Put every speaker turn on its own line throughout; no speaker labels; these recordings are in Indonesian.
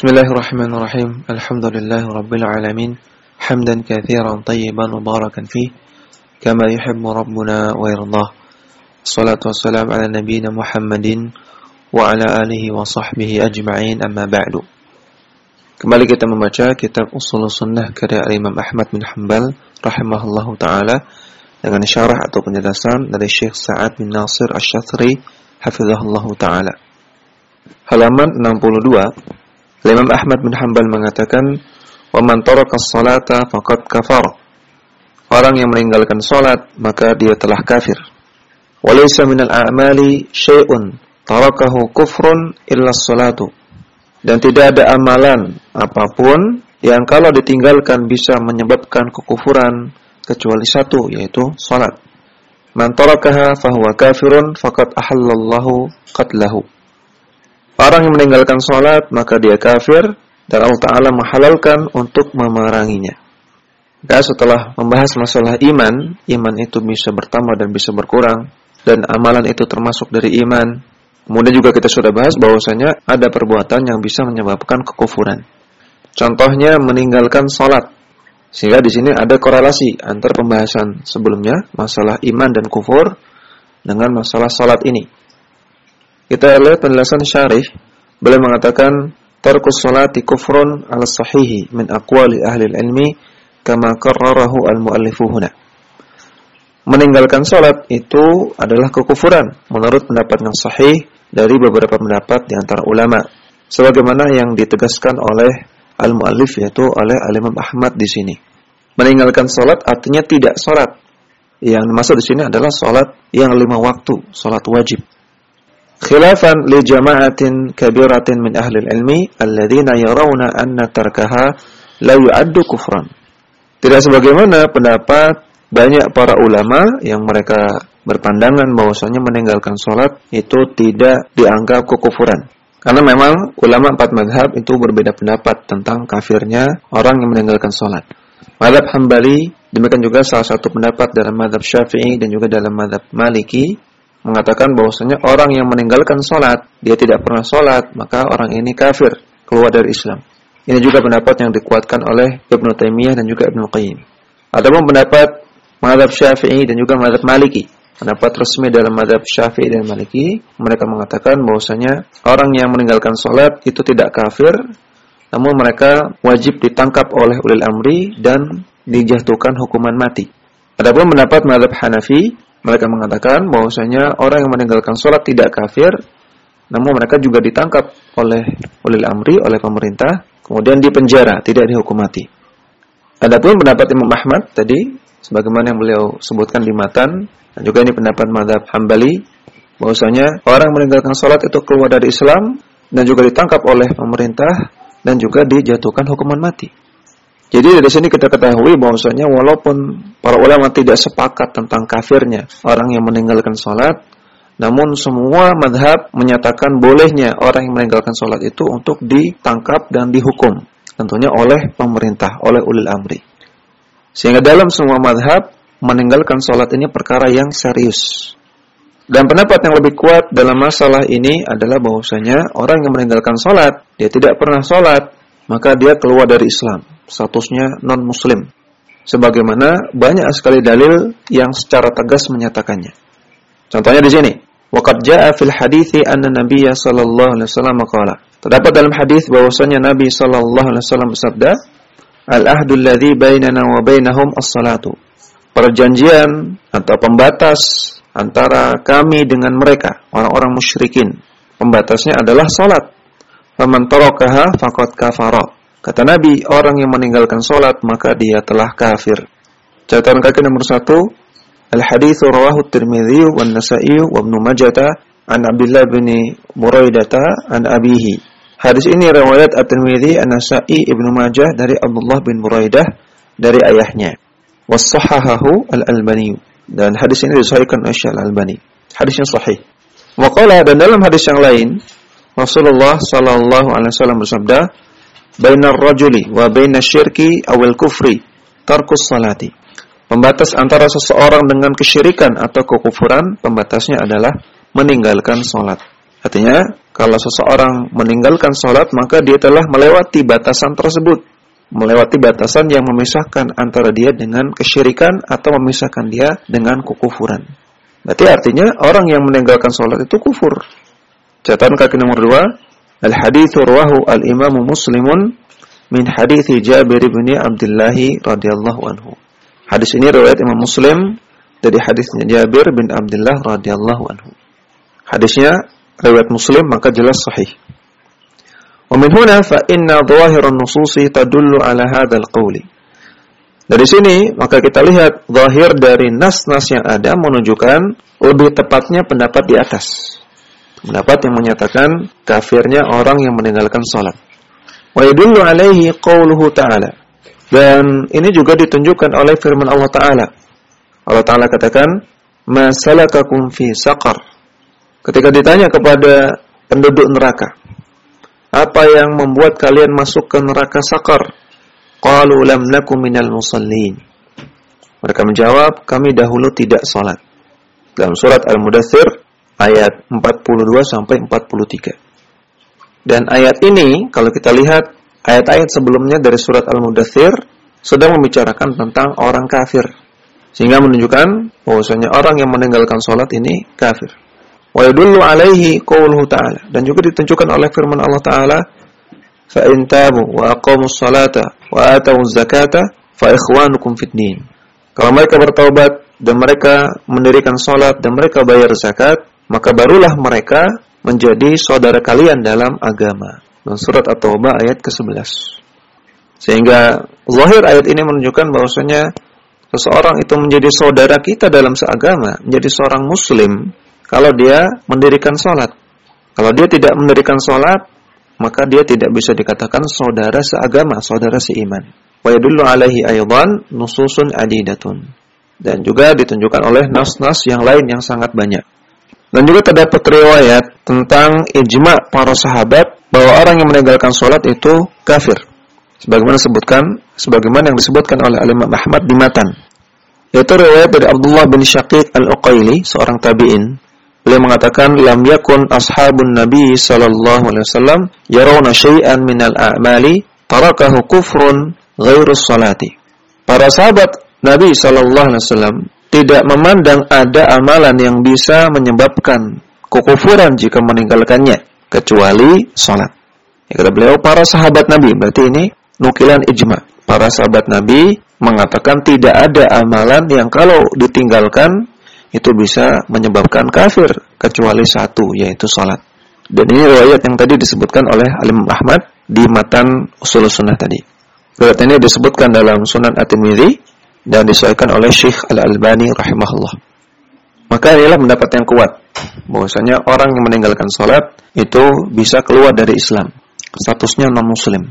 بسم الله الرحمن الرحيم الحمد لله رب العالمين حمدا كثيرا طيبا مباركا فيه كما يحب ربنا ويرضاه الصلاة والسلام على نبينا محمد وعلى آله وصحبه أجمعين أما بعد كما kita membaca كتاب أصول السنة كرية الإمام أحمد بن حنبل رحمه الله تعالى dengan شارح atau penjelasan dari الشيخ Sa'ad بن ناصر الشاطري حفظه الله تعالى halaman 62 Imam Ahmad bin Hanbal mengatakan wa man taraka as-salata faqad kafar. Orang yang meninggalkan salat maka dia telah kafir. Walaysa minal a'mali syai'un tarakahu kufrun illa as-salatu dan tidak ada amalan apa pun yang kalau ditinggalkan bisa menyebabkan kekufuran kecuali satu yaitu salat. Man tarakaha fahuwa kafirun faqad ahallallahu qatlahu. Orang yang meninggalkan salat maka dia kafir dan Allah taala menghalalkan untuk memeranginya. Dan setelah membahas masalah iman, iman itu bisa bertambah dan bisa berkurang dan amalan itu termasuk dari iman. Kemudian juga kita sudah bahas bahwasanya ada perbuatan yang bisa menyebabkan kekufuran. Contohnya meninggalkan salat. Sehingga di sini ada korelasi antara pembahasan sebelumnya masalah iman dan kufur dengan masalah salat ini. Kita lihat penjelasan syarih, beliau mengatakan tarkus salati kufrun al sahihi min aqwali ahli ilmi kama qarrarahu al-muallifu huna. Meninggalkan salat itu adalah kekufuran menurut pendapat yang sahih dari beberapa pendapat di antara ulama sebagaimana yang ditegaskan oleh al-muallif yaitu oleh al-Imam Ahmad di sini. Meninggalkan salat artinya tidak salat. Yang dimaksud di sini adalah salat yang lima waktu, salat wajib. Khilafan li jama'atin kabiratin min ahli ilmi alladziina yarawna anna tarkaha la yu'addu. Tidak sebagaimana pendapat banyak para ulama yang mereka berpandangan bahwasanya meninggalkan sholat itu tidak dianggap kekufuran. Karena memang ulama empat madhab itu berbeda pendapat tentang kafirnya orang yang meninggalkan sholat. Madhab Hambali, demikian juga salah satu pendapat dalam madhab Syafi'i dan juga dalam madhab Maliki, mengatakan bahwasanya orang yang meninggalkan sholat, dia tidak pernah sholat, maka orang ini kafir, keluar dari Islam. Ini juga pendapat yang dikuatkan oleh Ibnu Taimiyah dan juga Ibnu Qayyim. Adapun pendapat madhab Syafi'i dan juga madhab Maliki, pendapat resmi dalam madhab Syafi'i dan Maliki, mereka mengatakan bahwasanya orang yang meninggalkan sholat itu tidak kafir, namun mereka wajib ditangkap oleh ulil amri dan dijatuhkan hukuman mati. Adapun pendapat madhab Hanafi, mereka mengatakan bahwasanya orang yang meninggalkan sholat tidak kafir, namun mereka juga ditangkap oleh ulil amri, oleh pemerintah, kemudian dipenjara, tidak dihukum mati. Adapun pendapat Imam Ahmad tadi, sebagaimana yang beliau sebutkan di matan, dan juga ini pendapat madhab Hambali, bahwasanya orang meninggalkan sholat itu keluar dari Islam, dan juga ditangkap oleh pemerintah, dan juga dijatuhkan hukuman mati. Jadi dari sini kita ketahui bahwasanya walaupun para ulama tidak sepakat tentang kafirnya orang yang meninggalkan sholat, namun semua madhab menyatakan bolehnya orang yang meninggalkan sholat itu untuk ditangkap dan dihukum. Tentunya oleh pemerintah, oleh ulil amri. Sehingga dalam semua madhab, meninggalkan sholat ini perkara yang serius. Dan pendapat yang lebih kuat dalam masalah ini adalah bahwasanya orang yang meninggalkan sholat, dia tidak pernah sholat, maka dia keluar dari Islam. Statusnya non-muslim. Sebagaimana banyak sekali dalil yang secara tegas menyatakannya. Contohnya di sini. Waqad jaa fil hadithi anna Nabiya sallallahu alaihi wasallam qala. Terdapat dalam hadis bahwasanya Nabi sallallahu alaihi wasallam bersabda, "Al-ahdu alladhi bainana wa bainahum as-salatu." Perjanjian atau pembatas antara kami dengan mereka, orang-orang musyrikin. Pembatasnya adalah salat. Faman tarakaha faqad kafara. Kata Nabi, orang yang meninggalkan salat maka dia telah kafir. Catatan kaki nomor satu, Al-hadithu rawahu Tirmidzi wa Nasa'i wa Ibnu Majah an Abdullah bin Buraidata an abihi. Hadis ini riwayat At-Tirmidzi, An-Nasa'i, Ibnu Majah dari Abdullah bin Buraidah dari ayahnya. Was-sahahahu Al-Albani. Dan hadis ini disahihkan oleh Syekh Al-Albani. Hadisnya sahih. Wa qala dan dalam hadis yang lain Rasulullah sallallahu alaihi wasallam bersabda, "Bainar rajuli wa bainasyirki awil kufri tarkus salati." Pembatas antara seseorang dengan kesyirikan atau kekufuran, pembatasnya adalah meninggalkan sholat. Artinya, kalau seseorang meninggalkan sholat maka dia telah melewati batasan tersebut melewati batasan yang memisahkan antara dia dengan kesyirikan atau memisahkan dia dengan kekufuran berarti artinya orang yang meninggalkan sholat itu kufur catatan kaki nomor dua al hadith rawahu al imam muslimun min hadith Jabir bin Abdullah radhiyallahu anhu hadis ini riwayat Imam Muslim dari hadisnya Jabir bin Abdullah radhiyallahu anhu hadisnya riwayat Muslim maka jelas sahih. Wa min huna fa inna dhahiran nususi tadullu ala hadzal qawli. Dari sini maka kita lihat zahir dari nas-nas yang ada menunjukkan lebih tepatnya pendapat di atas. Pendapat yang menyatakan kafirnya orang yang meninggalkan salat. Wa yadullu alaihi qauluhu ta'ala. Dan ini juga ditunjukkan oleh firman Allah Ta'ala. Allah Ta'ala katakan, "Ma salakakum fi saqar?" Ketika ditanya kepada penduduk neraka, apa yang membuat kalian masuk ke neraka sakar? Qalu lam minal musallin. Mereka menjawab, kami dahulu tidak salat. Dalam surat Al-Mudathir ayat 42 sampai 43. Dan ayat ini kalau kita lihat ayat-ayat sebelumnya dari surat Al-Mudathir sedang membicarakan tentang orang kafir. Sehingga menunjukkan bahwasanya orang yang meninggalkan salat ini kafir. Wa yadullu alaihi qawluhu ta'ala. Dan juga ditunjukkan oleh firman Allah Ta'ala, fa in tabu wa atawuz zakata fa ikhwanukum fid din. Kalau mereka bertaubat dan mereka mendirikan salat dan mereka bayar zakat, maka barulah mereka menjadi saudara kalian dalam agama. Dan surat At-Taubah ayat ke-11. Sehingga zahir ayat ini menunjukkan bahwasanya seseorang itu menjadi saudara kita dalam seagama, menjadi seorang muslim kalau dia mendirikan sholat. Kalau dia tidak mendirikan sholat, maka dia tidak bisa dikatakan saudara seagama, saudara seiman. Wa yadullu alaihi aydan nususun adidatun. Dan juga ditunjukkan oleh nas-nas yang lain yang sangat banyak. Dan juga terdapat riwayat tentang ijma para sahabat bahwa orang yang meninggalkan sholat itu kafir. Sebagaimana disebutkan, sebagaimana yang disebutkan oleh Imam Ahmad di matan. Yaitu riwayat dari Abdullah bin Syaqiq al-Uqaili, seorang tabi'in, Beliau mengatakan lam yakun ashabun Nabi sallallahu alaihi wasallam yarawna syai'an minal a'mali tarakahu kufrun ghairu salati. Para sahabat Nabi sallallahu alaihi wasallam tidak memandang ada amalan yang bisa menyebabkan kekufuran jika meninggalkannya kecuali salat. Ya, kata beliau para sahabat Nabi berarti ini nukilan ijma. Para sahabat Nabi mengatakan tidak ada amalan yang kalau ditinggalkan itu bisa menyebabkan kafir kecuali satu yaitu salat. Dan ini riwayat yang tadi disebutkan oleh Alim Ahmad di matan usul sunnah tadi. Riwayat ini disebutkan dalam Sunan At-Tirmidzi dan disesuaikan oleh Syekh Al-Albani rahimahullah. Maka inilah pendapat yang kuat bahwasanya orang yang meninggalkan salat itu bisa keluar dari Islam. Statusnya non muslim.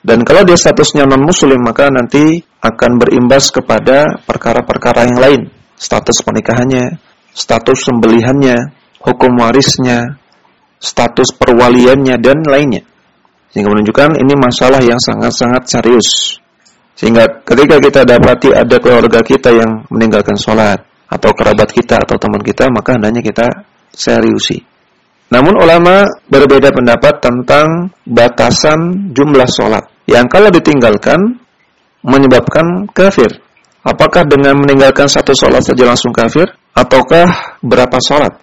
Dan kalau dia statusnya non muslim maka nanti akan berimbas kepada perkara-perkara yang lain status pernikahannya, status sembelihannya, hukum warisnya, status perwaliannya dan lainnya. Sehingga menunjukkan ini masalah yang sangat-sangat serius. Sehingga ketika kita dapati ada keluarga kita yang meninggalkan sholat, atau kerabat kita atau teman kita, maka hendaknya kita seriusi. Namun ulama berbeda pendapat tentang batasan jumlah sholat. Yang kalau ditinggalkan, menyebabkan kafir. Apakah dengan meninggalkan satu sholat saja langsung kafir? Ataukah berapa sholat?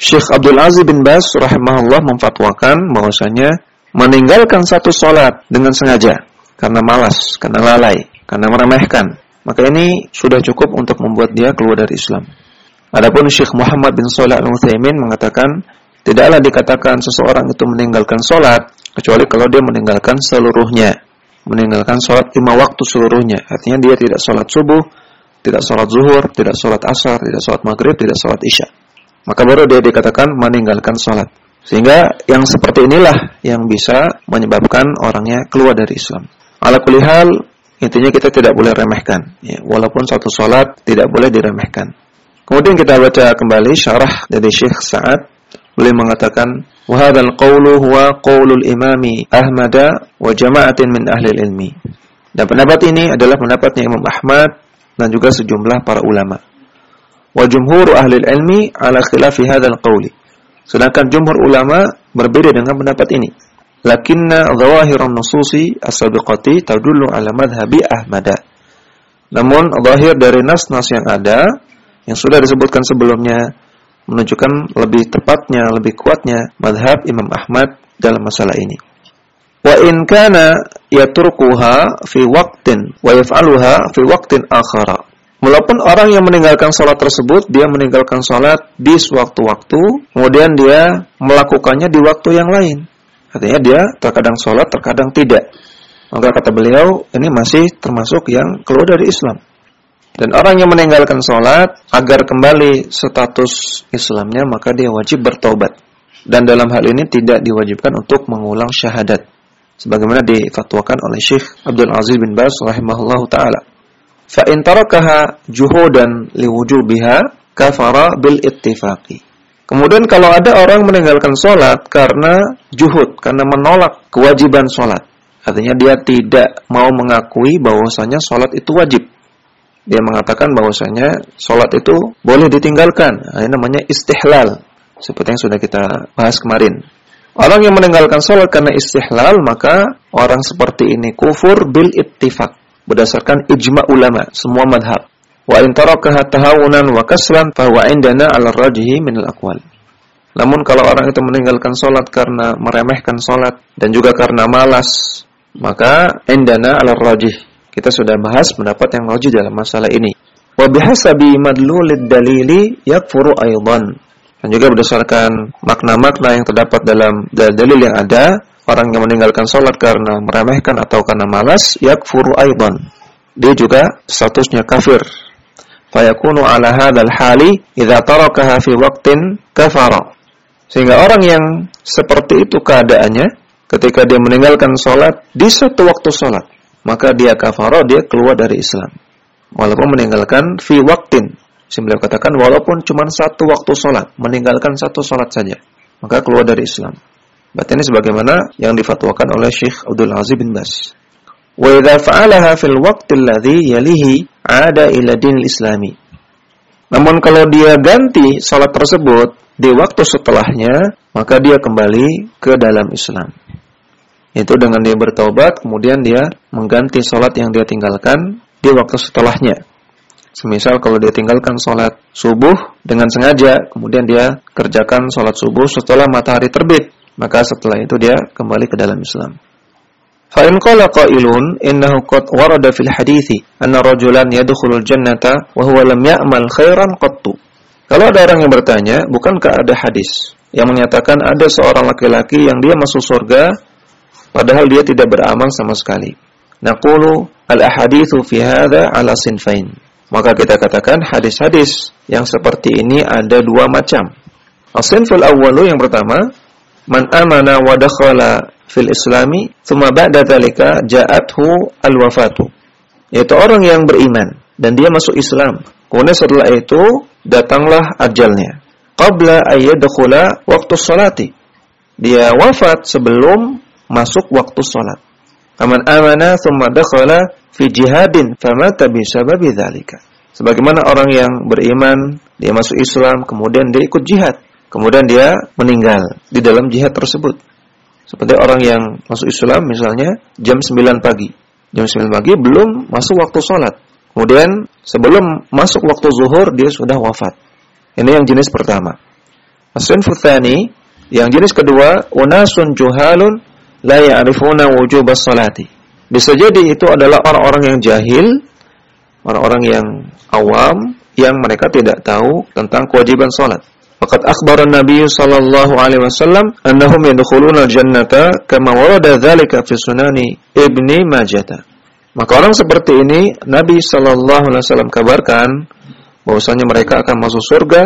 Syekh Abdul Aziz bin Bas rahimahullah memfatwakan bahwasanya meninggalkan satu sholat dengan sengaja karena malas, karena lalai, karena meremehkan, maka ini sudah cukup untuk membuat dia keluar dari Islam. Adapun Syekh Muhammad bin Shalih Al-Utsaimin mengatakan tidaklah dikatakan seseorang itu meninggalkan sholat kecuali kalau dia meninggalkan seluruhnya meninggalkan sholat lima waktu seluruhnya. Artinya dia tidak sholat subuh, tidak sholat zuhur, tidak sholat asar, tidak sholat maghrib, tidak sholat isya. Maka baru dia dikatakan meninggalkan sholat. Sehingga yang seperti inilah yang bisa menyebabkan orangnya keluar dari Islam. Ala kulihal, intinya kita tidak boleh remehkan. Ya, walaupun satu sholat tidak boleh diremehkan. Kemudian kita baca kembali syarah dari Syekh Sa'ad. Beliau mengatakan, وهذا القول هو قول الإمام أحمد وجماعة من أهل العلم dan pendapat ini adalah pendapatnya Imam Ahmad dan juga sejumlah para ulama wa jumhur ahli ilmi ala khilafi hadzal qawli Sedangkan jumhur ulama berbeda dengan pendapat ini. Lakinna zawahirun nususi as-sabiqati tadullu ala madhhabi Ahmad. Namun zahir dari nas-nas yang ada yang sudah disebutkan sebelumnya menunjukkan lebih tepatnya, lebih kuatnya madhab Imam Ahmad dalam masalah ini. Wa in kana yatrukuha fi waqtin wa yaf'aluha fi waqtin akhara. Walaupun orang yang meninggalkan sholat tersebut, dia meninggalkan sholat di sewaktu-waktu, kemudian dia melakukannya di waktu yang lain. Artinya dia terkadang sholat, terkadang tidak. Maka kata beliau, ini masih termasuk yang keluar dari Islam. Dan orang yang meninggalkan sholat, agar kembali status Islamnya, maka dia wajib bertobat. Dan dalam hal ini tidak diwajibkan untuk mengulang syahadat. Sebagaimana difatwakan oleh Syekh Abdul Aziz bin Bas rahimahullah ta'ala fa in tarakaha juhudan liwujubiha kafara bil ittifaqi. Kemudian kalau ada orang meninggalkan sholat karena juhud, karena menolak kewajiban sholat. Artinya dia tidak mau mengakui bahwasanya sholat itu wajib. Dia mengatakan bahwasanya sholat itu boleh ditinggalkan. Ini namanya istihlal. Seperti yang sudah kita bahas kemarin. Orang yang meninggalkan sholat karena istihlal, maka orang seperti ini kufur bil ittifaq berdasarkan ijma ulama semua madhab. Wa in tarakaha tahawunan wa kasran fa huwa indana 'ala rajihi min al-aqwal. Namun kalau orang itu meninggalkan salat karena meremehkan salat dan juga karena malas, maka indana 'ala rajih. Kita sudah bahas pendapat yang rajih dalam masalah ini. Wa bihasabi madlulid dalili yakfuru aidan. Dan juga berdasarkan makna-makna yang terdapat dalam dalil yang ada, orang yang meninggalkan sholat karena meremehkan atau karena malas, yakfuru aidan. Dia juga statusnya kafir. Fayakunu ala hadal hali idza tarakaha fi waqtin kafara. Sehingga orang yang seperti itu keadaannya ketika dia meninggalkan sholat di satu waktu sholat, maka dia kafara, dia keluar dari Islam. Walaupun meninggalkan fi waqtin. Saya katakan walaupun cuma satu waktu sholat, meninggalkan satu sholat saja, maka keluar dari Islam. Berarti ini sebagaimana yang difatwakan oleh Syekh Abdul Aziz bin Bas. Wa idza fa'alaha fil waqti alladhi yalihi 'ada ila dinil islami. Namun kalau dia ganti salat tersebut di waktu setelahnya, maka dia kembali ke dalam Islam. Itu dengan dia bertobat, kemudian dia mengganti salat yang dia tinggalkan di waktu setelahnya. Semisal kalau dia tinggalkan sholat subuh dengan sengaja, kemudian dia kerjakan sholat subuh setelah matahari terbit maka setelah itu dia kembali ke dalam Islam. Fa in qala qailun innahu qad warada fil hadithi anna rajulan yadkhulul jannata wa huwa lam ya'mal khairan qattu. Kalau ada orang yang bertanya, bukankah ada hadis yang menyatakan ada seorang laki-laki yang dia masuk surga padahal dia tidak beramal sama sekali. Naqulu al-ahaditsu fi hadha ala sinfain. Maka kita katakan hadis-hadis yang seperti ini ada dua macam. As-sinful awwalu yang pertama man amana wa dakhala fil islami thumma ba'da dzalika ja'athu al wafatu yaitu orang yang beriman dan dia masuk Islam. Kemudian setelah itu datanglah ajalnya. Qabla ayyadkhula waktu salati. Dia wafat sebelum masuk waktu salat. Aman amana thumma dakhala fi jihadin famata bi sababi dzalika sebagaimana orang yang beriman dia masuk Islam kemudian dia ikut jihad. Kemudian dia meninggal di dalam jihad tersebut. Seperti orang yang masuk Islam misalnya jam 9 pagi. Jam 9 pagi belum masuk waktu sholat. Kemudian sebelum masuk waktu zuhur dia sudah wafat. Ini yang jenis pertama. Asin futhani, yang jenis kedua, unasun juhalun la ya'rifuna wujub salati. Bisa jadi itu adalah orang-orang yang jahil, orang-orang yang awam, yang mereka tidak tahu tentang kewajiban sholat. Faqad akhbara Nabi sallallahu alaihi wasallam annahum yadkhuluna jannata kama warada dzalika fi sunani Ibni Majah. Maka orang seperti ini Nabi sallallahu alaihi wasallam kabarkan bahwasanya mereka akan masuk surga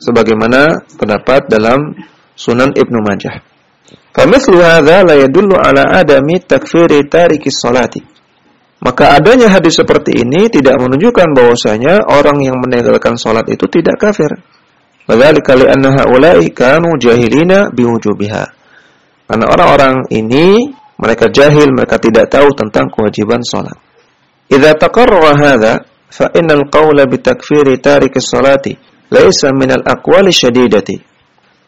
sebagaimana terdapat dalam Sunan Ibnu Majah. Famithlu hadza la yadullu ala adami takfiri tariki salati. Maka adanya hadis seperti ini tidak menunjukkan bahwasanya orang yang meninggalkan salat itu tidak kafir. Wadzalika li'anna haula'i kanu jahilina biwujubiha. Karena orang-orang ini mereka jahil, mereka tidak tahu tentang kewajiban salat. Idza taqarrara hadza fa innal qawla bitakfiri tariki salati laisa min al-aqwali syadidati.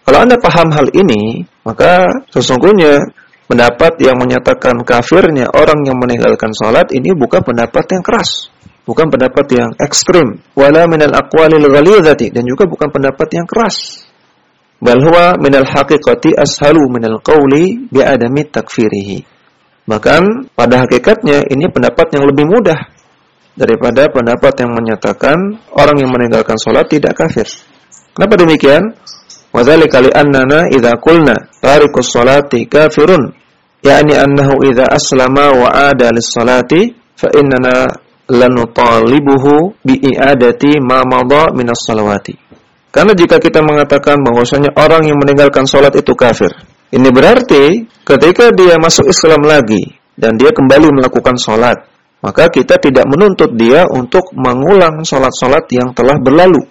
Kalau Anda paham hal ini, maka sesungguhnya pendapat yang menyatakan kafirnya orang yang meninggalkan salat ini bukan pendapat yang keras, bukan pendapat yang ekstrim, wala minal aqwalil ghalidhati dan juga bukan pendapat yang keras. Bal huwa minal haqiqati ashalu minal qawli bi adami takfirihi. Bahkan pada hakikatnya ini pendapat yang lebih mudah daripada pendapat yang menyatakan orang yang meninggalkan sholat tidak kafir. Kenapa demikian? Wadzalika li'annana idza qulna tarikus salati kafirun yakni annahu idza aslama wa ada lis-salati fa innana lanutalibuhu bi i'adati ma madha min as-salawati. Karena jika kita mengatakan bahwasanya orang yang meninggalkan salat itu kafir, ini berarti ketika dia masuk Islam lagi dan dia kembali melakukan salat, maka kita tidak menuntut dia untuk mengulang salat-salat yang telah berlalu.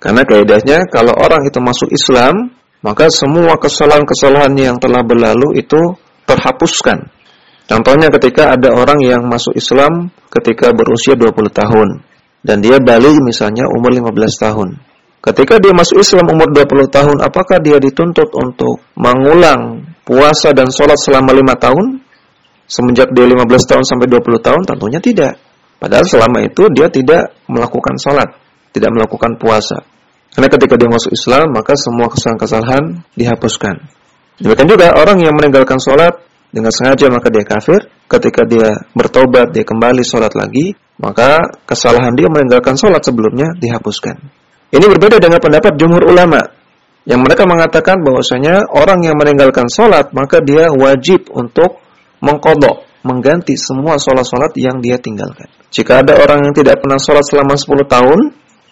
Karena kaidahnya kalau orang itu masuk Islam, maka semua kesalahan-kesalahan yang telah berlalu itu terhapuskan. Contohnya ketika ada orang yang masuk Islam ketika berusia 20 tahun dan dia balik misalnya umur 15 tahun. Ketika dia masuk Islam umur 20 tahun, apakah dia dituntut untuk mengulang puasa dan sholat selama 5 tahun? Semenjak dia 15 tahun sampai 20 tahun? Tentunya tidak. Padahal selama itu dia tidak melakukan sholat, tidak melakukan puasa. Karena ketika dia masuk Islam, maka semua kesalahan-kesalahan dihapuskan. Demikian juga orang yang meninggalkan sholat dengan sengaja maka dia kafir. Ketika dia bertobat, dia kembali sholat lagi, maka kesalahan dia meninggalkan sholat sebelumnya dihapuskan. Ini berbeda dengan pendapat jumhur ulama yang mereka mengatakan bahwasanya orang yang meninggalkan sholat maka dia wajib untuk mengkodok, mengganti semua sholat-sholat yang dia tinggalkan. Jika ada orang yang tidak pernah sholat selama 10 tahun,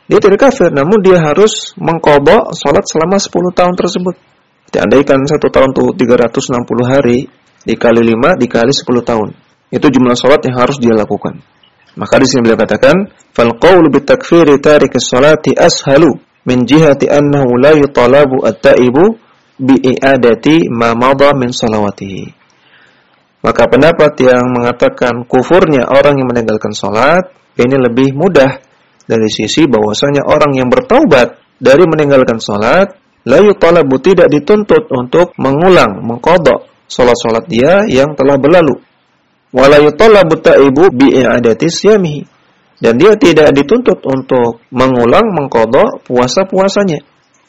dia tidak kafir, namun dia harus mengkobok sholat selama 10 tahun tersebut. Diandaikan satu tahun itu 360 hari, dikali 5, dikali 10 tahun. Itu jumlah sholat yang harus dia lakukan. Maka di sini beliau katakan, "Fal qawlu bitakfiri tarik salati ashalu min jihati annahu la yutalabu at-taibu bi i'adati ma madha min salawatihi." Maka pendapat yang mengatakan kufurnya orang yang meninggalkan salat ini lebih mudah dari sisi bahwasanya orang yang bertaubat dari meninggalkan sholat, la yutalabu tidak dituntut untuk mengulang, mengkodok Sholat-sholat dia yang telah berlalu. Walayutola buta ibu bi adatis siyamihi. Dan dia tidak dituntut untuk mengulang mengkodok puasa-puasanya.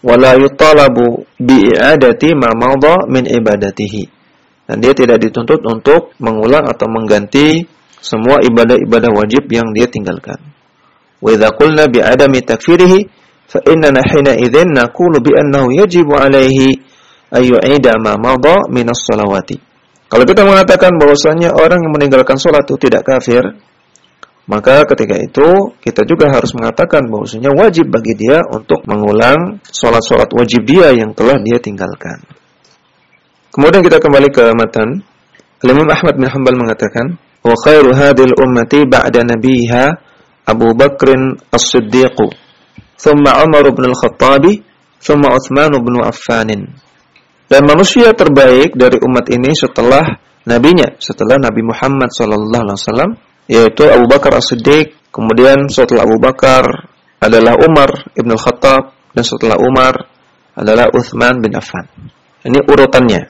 Wala bu bi adati mamalba min ibadatihi. Dan dia tidak dituntut untuk mengulang atau mengganti semua ibadah-ibadah wajib yang dia tinggalkan. Wa idza qulna bi'adami takfirihi fa innana hina idzin naqulu bi annahu yajibu alaihi ayu'ida ma madha minas salawati. Kalau kita mengatakan bahwasanya orang yang meninggalkan sholat itu tidak kafir, maka ketika itu kita juga harus mengatakan bahwasanya wajib bagi dia untuk mengulang sholat-sholat wajib dia yang telah dia tinggalkan. Kemudian kita kembali ke matan. Imam Ahmad bin Hanbal mengatakan, "Wa khairu hadhil ummati ba'da nabiha Abu Bakr As-Siddiq, thumma Umar bin Al-Khattab, thumma Utsman bin Affan." Dan manusia terbaik dari umat ini setelah nabinya, setelah Nabi Muhammad sallallahu alaihi wasallam, yaitu Abu Bakar As-Siddiq, kemudian setelah Abu Bakar adalah Umar ibn Al-Khattab dan setelah Umar adalah Uthman bin Affan. Ini urutannya.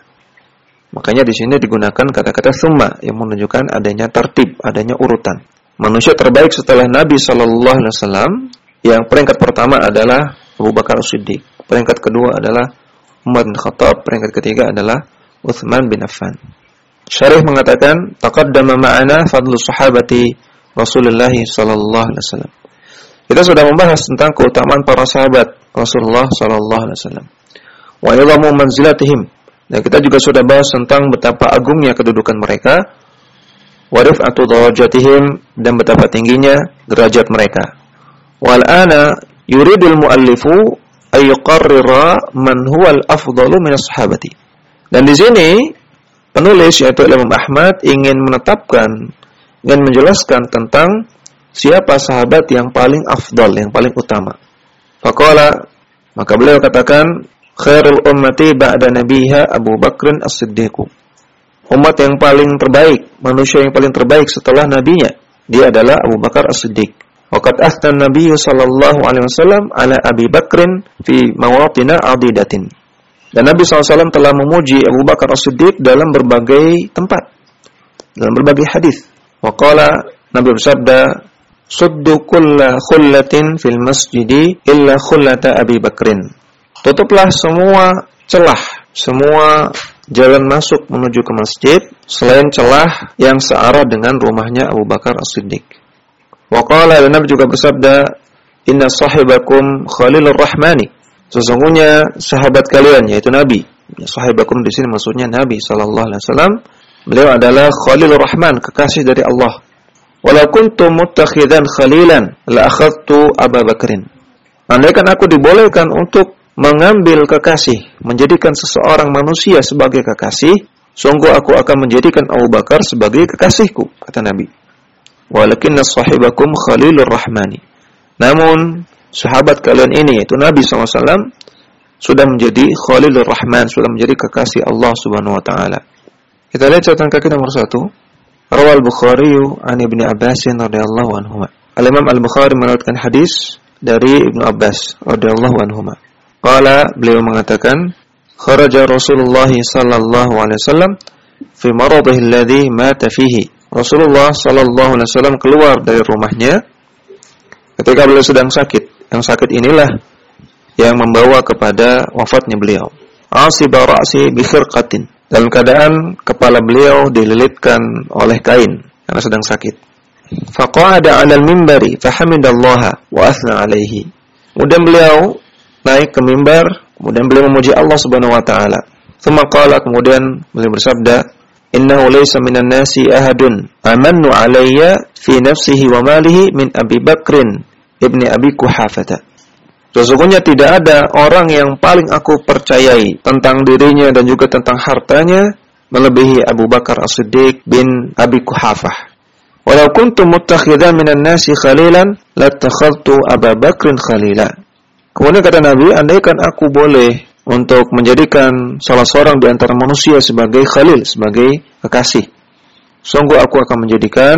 Makanya di sini digunakan kata-kata summa yang menunjukkan adanya tertib, adanya urutan manusia terbaik setelah Nabi Wasallam yang peringkat pertama adalah Abu Bakar Siddiq, peringkat kedua adalah Umar bin Khattab, peringkat ketiga adalah Uthman bin Affan. Syarih mengatakan, taqaddama ma'ana fadlu sahabati Rasulullah sallallahu alaihi wasallam. Kita sudah membahas tentang keutamaan para sahabat Rasulullah sallallahu alaihi wasallam. Wa idhamu manzilatihim. Dan kita juga sudah bahas tentang betapa agungnya kedudukan mereka warif'atu darajatihim dan betapa tingginya derajat mereka. Wal ana yuridul muallifu ay yuqarrira man huwal afdalu min sahabati. Dan di sini penulis yaitu Imam Ahmad ingin menetapkan ingin menjelaskan tentang siapa sahabat yang paling afdal, yang paling utama. Faqala maka beliau katakan khairul ummati ba'da nabiha Abu Bakr As-Siddiq umat yang paling terbaik, manusia yang paling terbaik setelah nabinya. Dia adalah Abu Bakar As-Siddiq. Waqad ahtan Nabi sallallahu alaihi wasallam ala Abi Bakrin fi mawatina adidatin. Dan Nabi SAW telah memuji Abu Bakar As-Siddiq dalam berbagai tempat. Dalam berbagai hadis. Waqala Nabi bersabda, "Suddu kulla khullatin fil masjidi illa khullata Abi Bakrin." Tutuplah semua celah, semua jalan masuk menuju ke masjid selain celah yang searah dengan rumahnya Abu Bakar As-Siddiq. Waqala dan Nabi juga bersabda, "Inna sahibakum Khalilur Rahmani." Sesungguhnya sahabat kalian yaitu Nabi. Sahibakum di sini maksudnya Nabi sallallahu alaihi wasallam. Beliau adalah Khalilur Rahman, kekasih dari Allah. Walau kuntu muttakhidan khalilan la akhadtu Abu Bakrin. Andaikan aku dibolehkan untuk mengambil kekasih, menjadikan seseorang manusia sebagai kekasih, sungguh aku akan menjadikan Abu Bakar sebagai kekasihku, kata Nabi. Walakinna sahibakum khalilur rahmani. Namun, sahabat kalian ini, yaitu Nabi SAW, sudah menjadi khalilur rahman, sudah menjadi kekasih Allah Subhanahu Wa Taala. Kita lihat catatan kaki nomor satu. Rawal Bukhari an Ibnu Abbas radhiyallahu anhu. Al-Imam Al-Bukhari meriwayatkan hadis dari Ibnu Abbas radhiyallahu anhu. Qala beliau mengatakan kharaja Rasulullah sallallahu alaihi wasallam fi maradhihi alladhi mata fihi. Rasulullah sallallahu alaihi wasallam keluar dari rumahnya ketika beliau sedang sakit. Yang sakit inilah yang membawa kepada wafatnya beliau. Asiba ra'si bi. Dalam keadaan kepala beliau dililitkan oleh kain karena sedang sakit. Faqa'ada 'ala al-minbari fahamidallaha wa athna 'alaihi. Kemudian beliau naik ke mimbar, kemudian beliau memuji Allah Subhanahu wa taala. Tsumma qala kemudian beliau bersabda, "Innahu laysa minan nasi ahadun amannu alayya fi nafsihi wa malihi min Abi Bakrin ibni Abi Kuhafata." Sesungguhnya tidak ada orang yang paling aku percayai tentang dirinya dan juga tentang hartanya melebihi Abu Bakar As-Siddiq bin Abi Kuhafah. Walau kuntu muttakhidan minan nasi khalilan latakhadtu Abu Bakrin khalila. Kemudian kata Nabi, andaikan aku boleh untuk menjadikan salah seorang di antara manusia sebagai khalil, sebagai kekasih. Sungguh aku akan menjadikan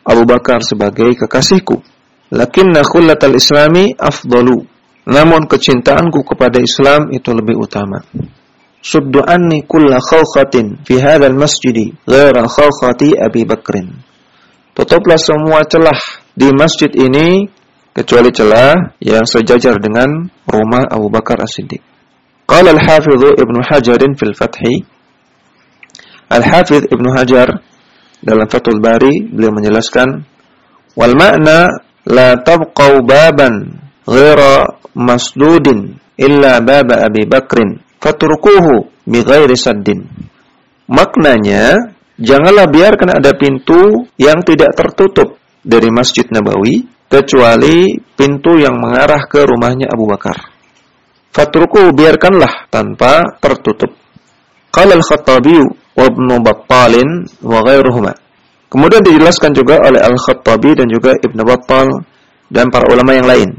Abu Bakar sebagai kekasihku. Lakinna khullatal islami afdalu. Namun kecintaanku kepada Islam itu lebih utama. Suddu anni kulla khawkhatin fi hadzal masjidi ghaira khawkhati Abi Bakrin. Tutuplah semua celah di masjid ini kecuali celah yang sejajar dengan rumah Abu Bakar As-Siddiq. Qala al-Hafidh Ibnu Hajar fil Fathi Al-Hafidh Ibnu Hajar dalam Fathul Bari beliau menjelaskan wal makna la tabqau baban ghaira masdudin illa baba Abi Bakrin fatrukuhu bi ghairi saddin. Maknanya janganlah biarkan ada pintu yang tidak tertutup dari Masjid Nabawi kecuali pintu yang mengarah ke rumahnya Abu Bakar. Fatruku biarkanlah tanpa tertutup. Qala al-Khattabi wa Ibnu Battalin wa ghairuhuma. Kemudian dijelaskan juga oleh Al-Khattabi dan juga Ibnu Battal dan para ulama yang lain.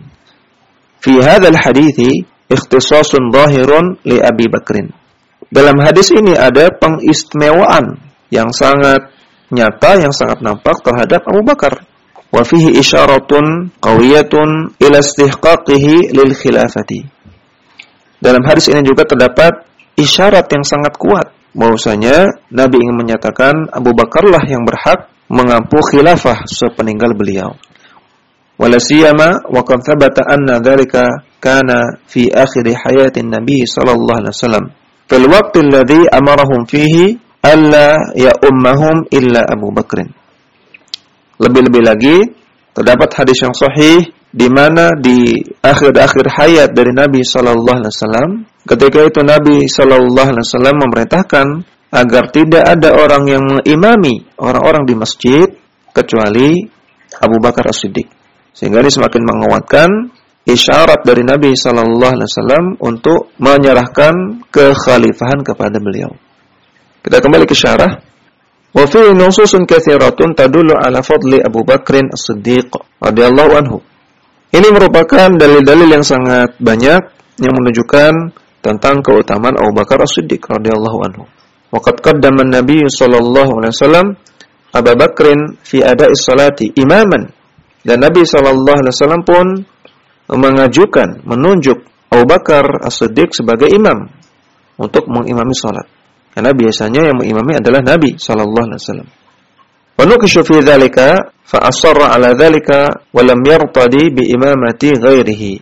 Fi hadzal hadithi ikhtisasun zahirun li Abi Bakrin. Dalam hadis ini ada pengistimewaan yang sangat nyata, yang sangat nampak terhadap Abu Bakar wa fihi isyaratun qawiyatun ila istihqaqihi lil khilafati. Dalam hadis ini juga terdapat isyarat yang sangat kuat bahwasanya Nabi ingin menyatakan Abu Bakarlah yang berhak mengampu khilafah sepeninggal beliau. Wala siyama wa qad thabata anna dhalika kana fi akhir hayatin Nabi sallallahu alaihi wasallam. Fil waqti alladhi amarahum fihi alla ya ummahum illa Abu Bakrin. Lebih-lebih lagi, terdapat hadis yang sahih di mana di akhir-akhir hayat dari Nabi Shallallahu Alaihi Wasallam, ketika itu Nabi Shallallahu Alaihi Wasallam memerintahkan agar tidak ada orang yang mengimami orang-orang di masjid kecuali Abu Bakar As-Siddiq. Sehingga ini semakin menguatkan isyarat dari Nabi Shallallahu Alaihi Wasallam untuk menyerahkan kekhalifahan kepada beliau. Kita kembali ke syarah. Wa fi nususun katsiratun tadullu ala fadli Abu Bakrin As-Siddiq radhiyallahu anhu. Ini merupakan dalil-dalil yang sangat banyak yang menunjukkan tentang keutamaan Abu Bakar As-Siddiq radhiyallahu anhu. Waqad qaddama an-nabiy sallallahu alaihi wasallam Abu Bakrin fi ada'i salati imaman. Dan Nabi sallallahu alaihi wasallam pun mengajukan, menunjuk Abu Bakar As-Siddiq sebagai imam untuk mengimami salat. Karena biasanya yang mengimami adalah Nabi sallallahu alaihi wasallam. Fa asarra ala dzalika wa lam yartadi bi imamati ghairihi.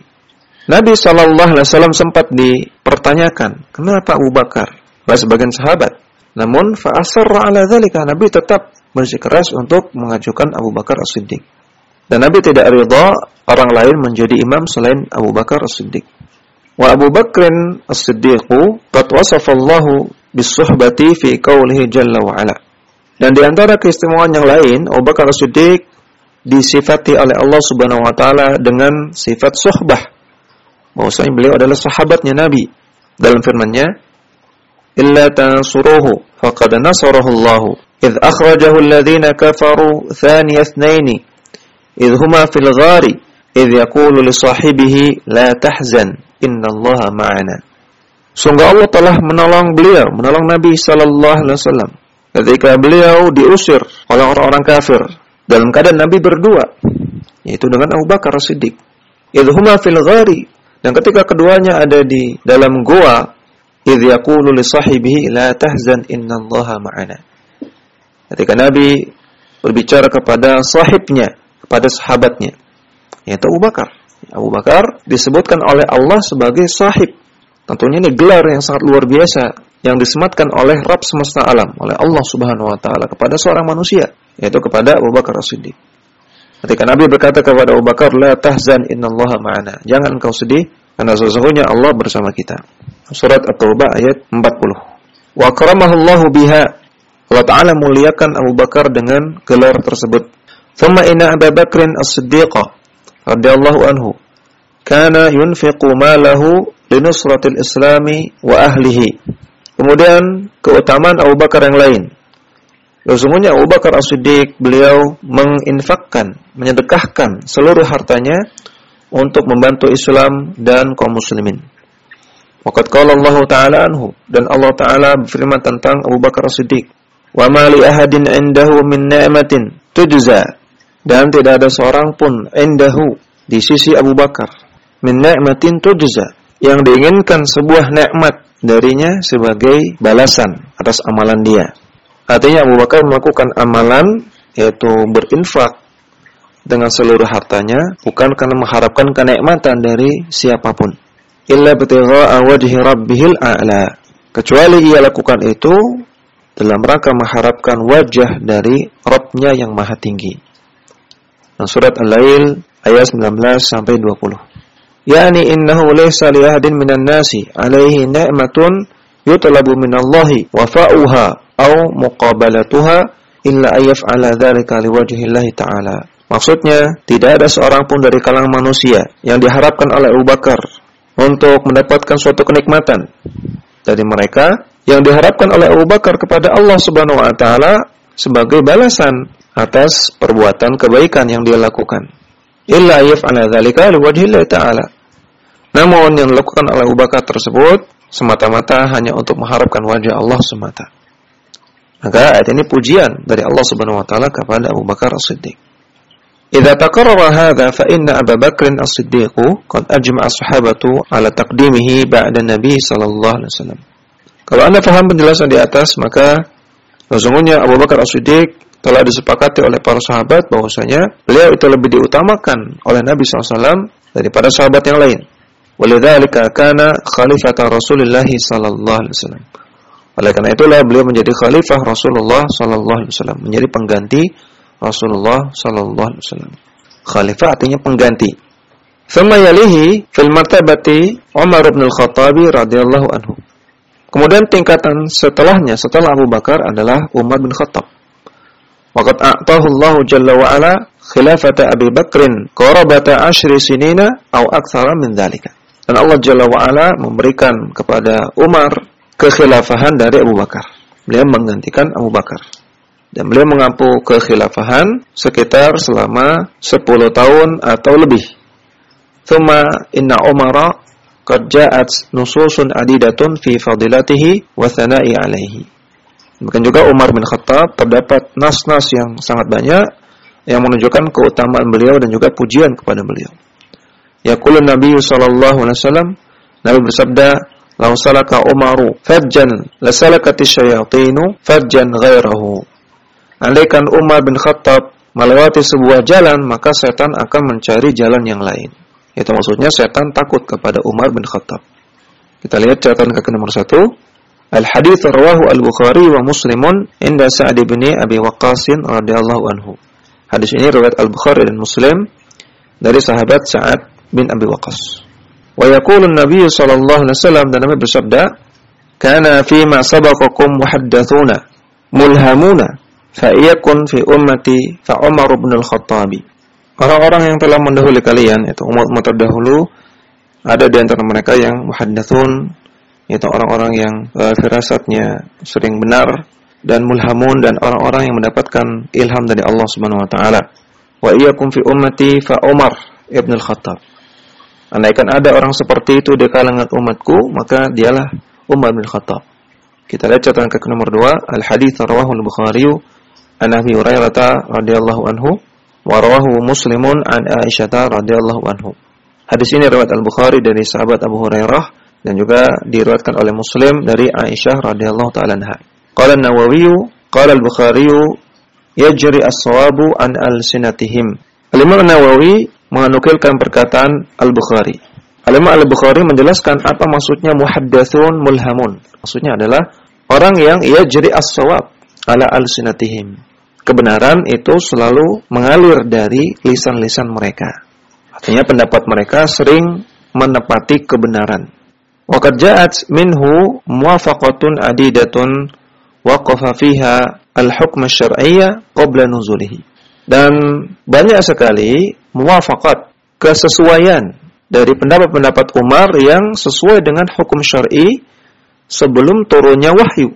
Nabi sallallahu alaihi wasallam sempat dipertanyakan, kenapa Abu Bakar? Oleh sebagian sahabat. Namun fa asarra ala dzalika Nabi tetap bersikeras untuk mengajukan Abu Bakar As-Siddiq. Dan Nabi tidak ridha orang lain menjadi imam selain Abu Bakar As-Siddiq. Wa Abu Bakrin As-Siddiq qad wasafa Allah bisuhbati fi qawlihi jalla wa ala. Dan di antara keistimewaan yang lain, Abu Bakar As-Siddiq disifati oleh Allah Subhanahu wa taala dengan sifat suhbah. Bahwasanya beliau adalah sahabatnya Nabi. Dalam firman-Nya, "Illa tansuruhu faqad nasarahu Allah idh akhrajahu alladhina kafaru thaniya ithnaini idh huma fil ghari idh yaqulu li sahibihi la tahzan innallaha ma'ana." Sungguh Allah telah menolong beliau, menolong Nabi sallallahu alaihi wasallam ketika beliau diusir oleh orang-orang kafir dalam keadaan Nabi berdua yaitu dengan Abu Bakar Siddiq. Idhuma fil ghari. Dan ketika keduanya ada di dalam goa idh yaqulu li sahibihi la tahzan innallaha ma'ana. Ketika Nabi berbicara kepada sahibnya kepada sahabatnya yaitu Abu Bakar. Abu Bakar disebutkan oleh Allah sebagai sahib tentunya ini gelar yang sangat luar biasa yang disematkan oleh Rabb semesta alam, oleh Allah Subhanahu wa taala kepada seorang manusia, yaitu kepada Abu Bakar As-Siddiq. Ketika Nabi berkata kepada Abu Bakar, "La tahzan innallaha ma'ana." Jangan engkau sedih karena sesungguhnya Allah bersama kita. Surat At-Taubah ayat 40. Wa karamahullahu biha. Allah Ta'ala muliakan Abu Bakar dengan gelar tersebut. Thumma inna Abu Bakrin As-Siddiq radhiyallahu anhu kana yunfiqu malahu linusratil islami wa ahlihi Kemudian keutamaan Abu Bakar yang lain. Sesungguhnya Abu Bakar As-Siddiq beliau menginfakkan, menyedekahkan seluruh hartanya untuk membantu Islam dan kaum muslimin. Waqad qala Allah Ta'ala anhu dan Allah Ta'ala berfirman tentang Abu Bakar As-Siddiq, "Wa ma li ahadin 'indahu min ni'matin tujza." Dan tidak ada seorang pun indahu di sisi Abu Bakar min ni'matin tujza yang diinginkan sebuah nikmat darinya sebagai balasan atas amalan dia. Artinya Abu Bakar melakukan amalan yaitu berinfak dengan seluruh hartanya bukan karena mengharapkan kenikmatan dari siapa pun. Illa batigha'a wajhi rabbihil a'la. Kecuali ia lakukan itu dalam rangka mengharapkan wajah dari Rabbnya yang maha tinggi. Surat Al-Lail ayat 19 sampai 20 yani innahu laysa li ahadin minan nasi alaihi ni'matun yutlabu minallahi wafa'uha aw muqabalatuha illa ayyaf'ala dzalika liwajhillahi ta'ala. Maksudnya, tidak ada seorang pun dari kalangan manusia yang diharapkan oleh Abu Bakar untuk mendapatkan suatu kenikmatan dari mereka yang diharapkan oleh Abu Bakar kepada Allah Subhanahu wa taala sebagai balasan atas perbuatan kebaikan yang dia lakukan illa yaf'ala dzalika liwajhillahi ta'ala. Namun yang dilakukan oleh Abu Bakar tersebut semata-mata hanya untuk mengharapkan wajah Allah semata. Maka ayat ini pujian dari Allah Subhanahu wa taala kepada Abu Bakar As-Siddiq. Idza taqarrara hadza fa inna Abu Bakr As-Siddiq qad ajma'a sahabatu ala taqdimihi ba'da Nabi sallallahu alaihi wasallam. Kalau Anda paham penjelasan di atas, maka sesungguhnya Abu Bakar As-Siddiq telah disepakati oleh para sahabat bahwasanya beliau itu lebih diutamakan oleh Nabi SAW daripada sahabat yang lain. Walidzalika kana khalifah Rasulullah sallallahu alaihi wasallam. Oleh karena itulah beliau menjadi khalifah Rasulullah sallallahu alaihi wasallam, menjadi pengganti Rasulullah sallallahu alaihi wasallam. Khalifah artinya pengganti. Thumma yalihi fil martabati Umar bin Al-Khattab radhiyallahu anhu. Kemudian tingkatan setelahnya setelah Abu Bakar adalah Umar bin Khattab. Waqad a'tahu Allah jalla wa ala khilafata Abi Bakrin qarabata ashri sinina au aktsara min dzalika. Dan Allah jalla wa ala memberikan kepada Umar kekhilafahan dari Abu Bakar. Beliau menggantikan Abu Bakar. Dan beliau mengampu kekhilafahan sekitar selama 10 tahun atau lebih. Thumma inna Umara qad ja'at nususun adidatun fi fadilatihi wa thana'i alaihi. Demikian juga Umar bin Khattab terdapat nas-nas yang sangat banyak yang menunjukkan keutamaan beliau dan juga pujian kepada beliau. Yaqulun Nabi sallallahu alaihi wasallam Nabi bersabda, "Lau salaka Umaru fajjan lasalakati syayatinu fajjan ghairahu." Andaikan Umar bin Khattab melewati sebuah jalan, maka setan akan mencari jalan yang lain. Itu maksudnya setan takut kepada Umar bin Khattab. Kita lihat catatan kaki nomor satu. Al-hadith rawahu al-Bukhari wa Muslimun inda Sa'ad bin Abi Waqqas radhiyallahu anhu. Hadis ini riwayat Al-Bukhari dan Muslim dari sahabat Sa'ad bin Abi Waqqas. Wa yaqulu an-nabiy sallallahu alaihi wasallam dan Nabi bersabda, "Kana fi ma sabaqakum muhaddatsuna mulhamuna fa iyakun fi ummati fa Umar bin al-Khattabi." Orang-orang yang telah mendahului kalian, itu umat-umat terdahulu, ada di antara mereka yang muhaddatsun, yaitu orang-orang yang uh, firasatnya sering benar dan mulhamun dan orang-orang yang mendapatkan ilham dari Allah Subhanahu wa taala. Wa iyyakum fi ummati fa Umar ibn al-Khattab. Andaikan ada orang seperti itu di kalangan umatku, maka dialah Umar bin Khattab. Kita lihat catatan kaki nomor 2, al-hadits rawahu al-Bukhari an Abi Hurairah radhiyallahu anhu wa rawahu Muslimun an Aisyah radhiyallahu anhu. Hadis ini riwayat Al-Bukhari dari sahabat Abu Hurairah dan juga diriwayatkan oleh Muslim dari Aisyah radhiyallahu taala anha. Qala An-Nawawi, qala Al-Bukhari yajri as-sawabu an al-sinatihim. Al-Imam An-Nawawi menukilkan perkataan Al-Bukhari. Al-Imam Al-Bukhari menjelaskan apa maksudnya muhaddatsun mulhamun. Maksudnya adalah orang yang yajri as-sawab ala al-sinatihim kebenaran itu selalu mengalir dari lisan-lisan mereka. Artinya pendapat mereka sering menepati kebenaran. Waqad ja'at minhu muwafaqatun adidatun waqafa fiha al-hukm syar'iyya qabla nuzulihi. Dan banyak sekali muwafaqat kesesuaian dari pendapat-pendapat Umar yang sesuai dengan hukum syar'i sebelum turunnya wahyu.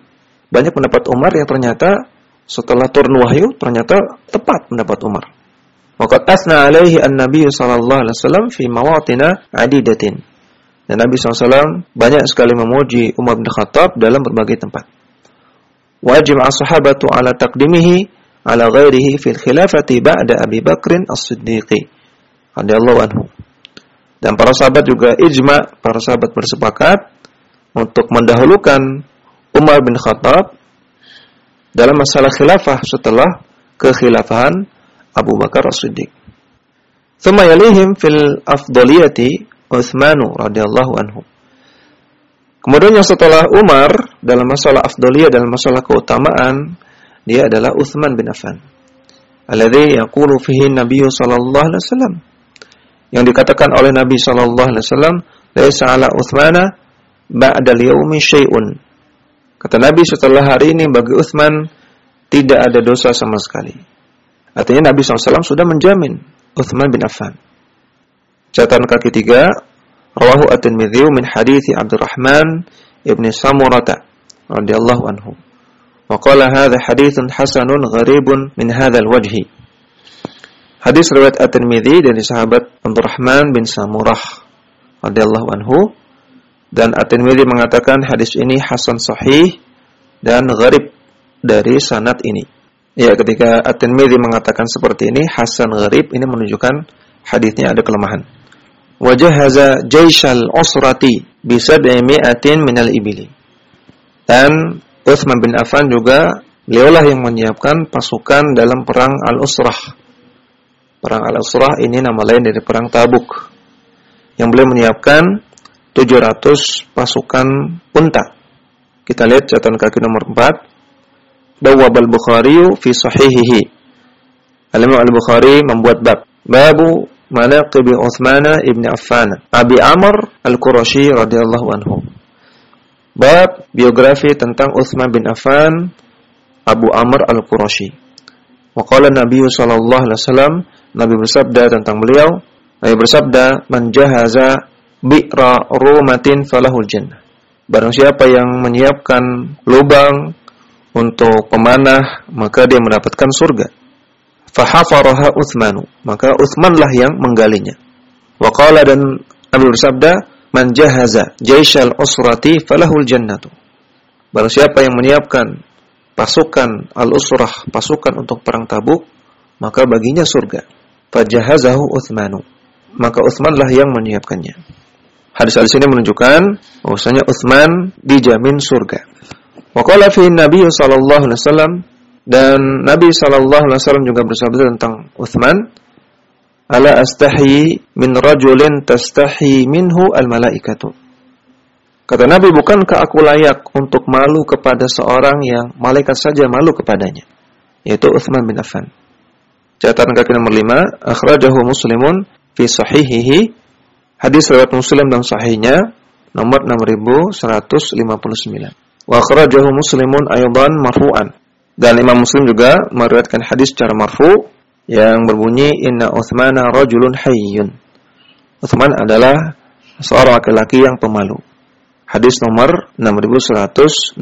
Banyak pendapat Umar yang ternyata setelah turun wahyu ternyata tepat pendapat Umar. Waqad asna alaihi an-nabiy sallallahu alaihi wasallam fi mawatina adidatin. Dan Nabi SAW banyak sekali memuji Umar bin Khattab dalam berbagai tempat. Wajib as-sahabatu ala taqdimihi ala ghairihi fil khilafati ba'da Abi Bakrin as-Siddiqi radhiyallahu anhu. Dan para sahabat juga ijma, para sahabat bersepakat untuk mendahulukan Umar bin Khattab dalam masalah khilafah setelah kekhilafahan Abu Bakar As-Siddiq. Yalihim fil afdaliyati Uthmanu radhiyallahu anhu. Kemudian yang setelah Umar dalam masalah afdaliyah dalam masalah keutamaan dia adalah Uthman bin Affan. Alladhi yaqulu fihi Nabi sallallahu alaihi wasallam. Yang dikatakan oleh Nabi sallallahu alaihi wasallam, "Laisa ala Uthmana ba'da al-yaumi syai'un." Kata Nabi setelah hari ini bagi Uthman tidak ada dosa sama sekali. Artinya Nabi SAW sudah menjamin Uthman bin Affan. Catatan kaki tiga, Rawahu at-Tirmidzi min hadithi Abdurrahman ibn Samurata radhiyallahu anhu. Wa qala hadha hadithun hasanun gharibun min hadzal wajhi. Hadis riwayat At-Tirmidzi dari sahabat Abdurrahman bin Samurah radhiyallahu anhu dan At-Tirmidzi mengatakan hadis ini hasan sahih dan gharib dari sanad ini. Ya, ketika At-Tirmidzi mengatakan seperti ini hasan gharib ini menunjukkan hadisnya ada kelemahan. Wajahaza jaishal usrati bi sab'imi'atin minal ibili. Dan Uthman bin Affan juga beliaulah yang menyiapkan pasukan dalam perang Al-Usrah. Perang Al-Usrah ini nama lain dari perang Tabuk. Yang beliau menyiapkan 700 pasukan unta. Kita lihat catatan kaki nomor 4. Bawab al-Bukhari fi sahihihi. Al-Imam al-Bukhari membuat bab. Babu manaqib Uthman ibn Affan. Abi Amr al-Qurashi radhiyallahu anhu. Bab biografi tentang Uthman bin Affan Abu Amr al-Qurashi. Waqala Nabi sallallahu alaihi wasallam, Nabi bersabda tentang beliau, Nabi bersabda, "Man jahaza bi'ra rumatin falahul jannah. Barang siapa yang menyiapkan lubang untuk pemanah, maka dia mendapatkan surga. Fahafaraha Uthmanu. Maka Uthmanlah yang menggalinya. Waqala dan Nabi bersabda, Man jahaza jaishal usrati falahul jannatu. Barang siapa yang menyiapkan pasukan al-usrah, pasukan untuk perang tabuk, maka baginya surga. Fajahazahu Uthmanu. Maka Uthmanlah yang menyiapkannya. Hadis-hadis ini menunjukkan bahwasanya Utsman dijamin surga. Wa qala fi Nabi sallallahu alaihi wasallam dan Nabi sallallahu alaihi wasallam juga bersabda tentang Utsman, "Ala astahi min rajulin tastahi minhu al-malaikatu." Kata Nabi, bukankah aku layak untuk malu kepada seorang yang malaikat saja malu kepadanya? Yaitu Uthman bin Affan. Catatan kaki nomor 5, akhrajahu muslimun fi sahihihi Hadis riwayat Muslim dalam sahihnya nomor 6159. Wa akhrajahu Muslimun aydan marfu'an. Dan Imam Muslim juga meriwayatkan hadis secara marfu yang berbunyi inna Utsmana rajulun hayyun. Utsman adalah seorang laki-laki yang pemalu. Hadis nomor 6160.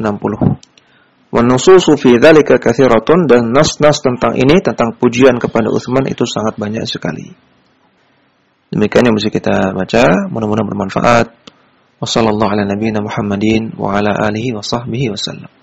Wa nususu fi dzalika katsiratun dan nas-nas tentang ini tentang pujian kepada Utsman itu sangat banyak sekali. Demikian yang bisa kita baca, mudah-mudahan bermanfaat. Wassalamualaikum warahmatullahi wabarakatuh.